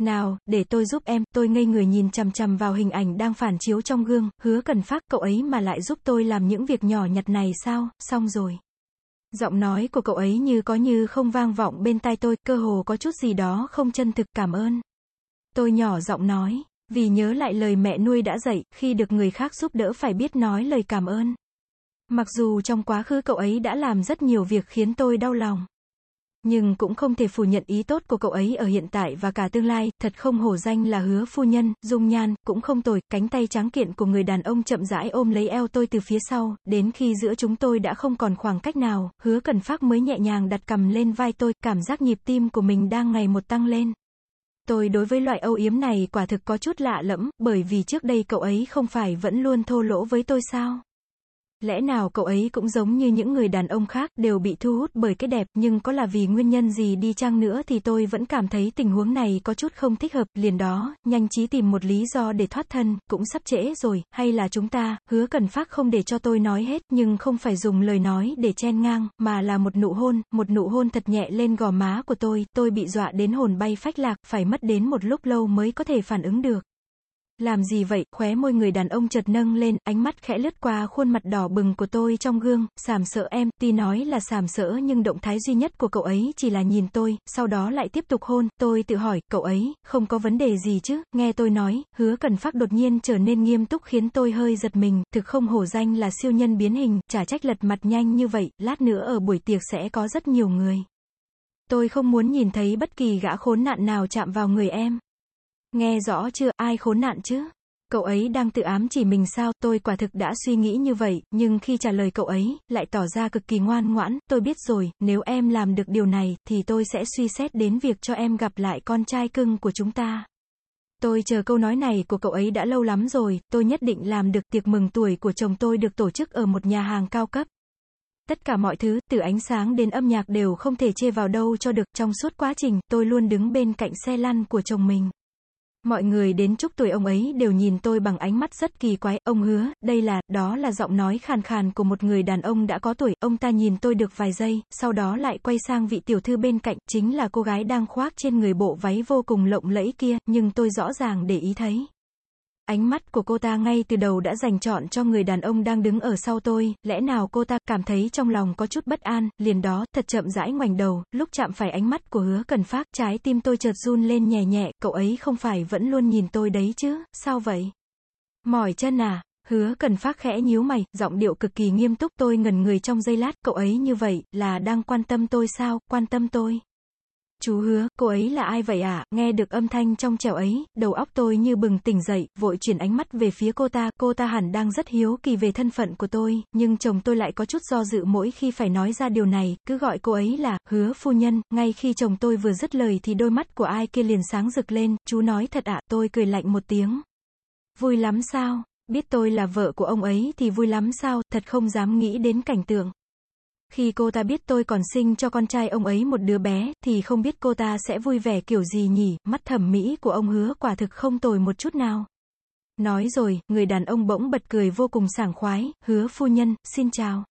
Nào, để tôi giúp em, tôi ngây người nhìn chằm chằm vào hình ảnh đang phản chiếu trong gương, hứa cần phát cậu ấy mà lại giúp tôi làm những việc nhỏ nhặt này sao, xong rồi. Giọng nói của cậu ấy như có như không vang vọng bên tai tôi, cơ hồ có chút gì đó không chân thực, cảm ơn. Tôi nhỏ giọng nói, vì nhớ lại lời mẹ nuôi đã dạy, khi được người khác giúp đỡ phải biết nói lời cảm ơn. Mặc dù trong quá khứ cậu ấy đã làm rất nhiều việc khiến tôi đau lòng. Nhưng cũng không thể phủ nhận ý tốt của cậu ấy ở hiện tại và cả tương lai, thật không hổ danh là hứa phu nhân, dung nhan, cũng không tồi, cánh tay trắng kiện của người đàn ông chậm rãi ôm lấy eo tôi từ phía sau, đến khi giữa chúng tôi đã không còn khoảng cách nào, hứa cần phát mới nhẹ nhàng đặt cầm lên vai tôi, cảm giác nhịp tim của mình đang ngày một tăng lên. Tôi đối với loại âu yếm này quả thực có chút lạ lẫm, bởi vì trước đây cậu ấy không phải vẫn luôn thô lỗ với tôi sao? Lẽ nào cậu ấy cũng giống như những người đàn ông khác, đều bị thu hút bởi cái đẹp, nhưng có là vì nguyên nhân gì đi chăng nữa thì tôi vẫn cảm thấy tình huống này có chút không thích hợp, liền đó, nhanh trí tìm một lý do để thoát thân, cũng sắp trễ rồi, hay là chúng ta, hứa cần phát không để cho tôi nói hết, nhưng không phải dùng lời nói để chen ngang, mà là một nụ hôn, một nụ hôn thật nhẹ lên gò má của tôi, tôi bị dọa đến hồn bay phách lạc, phải mất đến một lúc lâu mới có thể phản ứng được. Làm gì vậy, khóe môi người đàn ông chợt nâng lên, ánh mắt khẽ lướt qua khuôn mặt đỏ bừng của tôi trong gương, sàm sợ em, tuy nói là sàm sỡ nhưng động thái duy nhất của cậu ấy chỉ là nhìn tôi, sau đó lại tiếp tục hôn, tôi tự hỏi, cậu ấy, không có vấn đề gì chứ, nghe tôi nói, hứa cần phát đột nhiên trở nên nghiêm túc khiến tôi hơi giật mình, thực không hổ danh là siêu nhân biến hình, trả trách lật mặt nhanh như vậy, lát nữa ở buổi tiệc sẽ có rất nhiều người. Tôi không muốn nhìn thấy bất kỳ gã khốn nạn nào chạm vào người em. Nghe rõ chưa, ai khốn nạn chứ? Cậu ấy đang tự ám chỉ mình sao, tôi quả thực đã suy nghĩ như vậy, nhưng khi trả lời cậu ấy, lại tỏ ra cực kỳ ngoan ngoãn, tôi biết rồi, nếu em làm được điều này, thì tôi sẽ suy xét đến việc cho em gặp lại con trai cưng của chúng ta. Tôi chờ câu nói này của cậu ấy đã lâu lắm rồi, tôi nhất định làm được tiệc mừng tuổi của chồng tôi được tổ chức ở một nhà hàng cao cấp. Tất cả mọi thứ, từ ánh sáng đến âm nhạc đều không thể chê vào đâu cho được, trong suốt quá trình, tôi luôn đứng bên cạnh xe lăn của chồng mình. Mọi người đến chúc tuổi ông ấy đều nhìn tôi bằng ánh mắt rất kỳ quái, ông hứa, đây là, đó là giọng nói khàn khàn của một người đàn ông đã có tuổi, ông ta nhìn tôi được vài giây, sau đó lại quay sang vị tiểu thư bên cạnh, chính là cô gái đang khoác trên người bộ váy vô cùng lộng lẫy kia, nhưng tôi rõ ràng để ý thấy. Ánh mắt của cô ta ngay từ đầu đã dành chọn cho người đàn ông đang đứng ở sau tôi, lẽ nào cô ta cảm thấy trong lòng có chút bất an, liền đó, thật chậm rãi ngoảnh đầu, lúc chạm phải ánh mắt của hứa cần phát, trái tim tôi chợt run lên nhẹ nhẹ, cậu ấy không phải vẫn luôn nhìn tôi đấy chứ, sao vậy? Mỏi chân à? Hứa cần phát khẽ nhíu mày, giọng điệu cực kỳ nghiêm túc, tôi ngần người trong giây lát, cậu ấy như vậy, là đang quan tâm tôi sao, quan tâm tôi. Chú hứa, cô ấy là ai vậy ạ? À? Nghe được âm thanh trong trẻo ấy, đầu óc tôi như bừng tỉnh dậy, vội chuyển ánh mắt về phía cô ta, cô ta hẳn đang rất hiếu kỳ về thân phận của tôi, nhưng chồng tôi lại có chút do dự mỗi khi phải nói ra điều này, cứ gọi cô ấy là, hứa phu nhân, ngay khi chồng tôi vừa dứt lời thì đôi mắt của ai kia liền sáng rực lên, chú nói thật ạ, tôi cười lạnh một tiếng. Vui lắm sao? Biết tôi là vợ của ông ấy thì vui lắm sao, thật không dám nghĩ đến cảnh tượng. Khi cô ta biết tôi còn sinh cho con trai ông ấy một đứa bé, thì không biết cô ta sẽ vui vẻ kiểu gì nhỉ, mắt thẩm mỹ của ông hứa quả thực không tồi một chút nào. Nói rồi, người đàn ông bỗng bật cười vô cùng sảng khoái, hứa phu nhân, xin chào.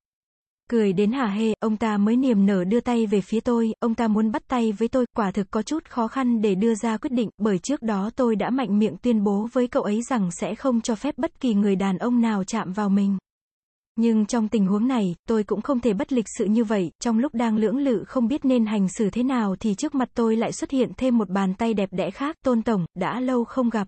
Cười đến hả hê, ông ta mới niềm nở đưa tay về phía tôi, ông ta muốn bắt tay với tôi, quả thực có chút khó khăn để đưa ra quyết định, bởi trước đó tôi đã mạnh miệng tuyên bố với cậu ấy rằng sẽ không cho phép bất kỳ người đàn ông nào chạm vào mình. Nhưng trong tình huống này, tôi cũng không thể bất lịch sự như vậy, trong lúc đang lưỡng lự không biết nên hành xử thế nào thì trước mặt tôi lại xuất hiện thêm một bàn tay đẹp đẽ khác, tôn tổng, đã lâu không gặp.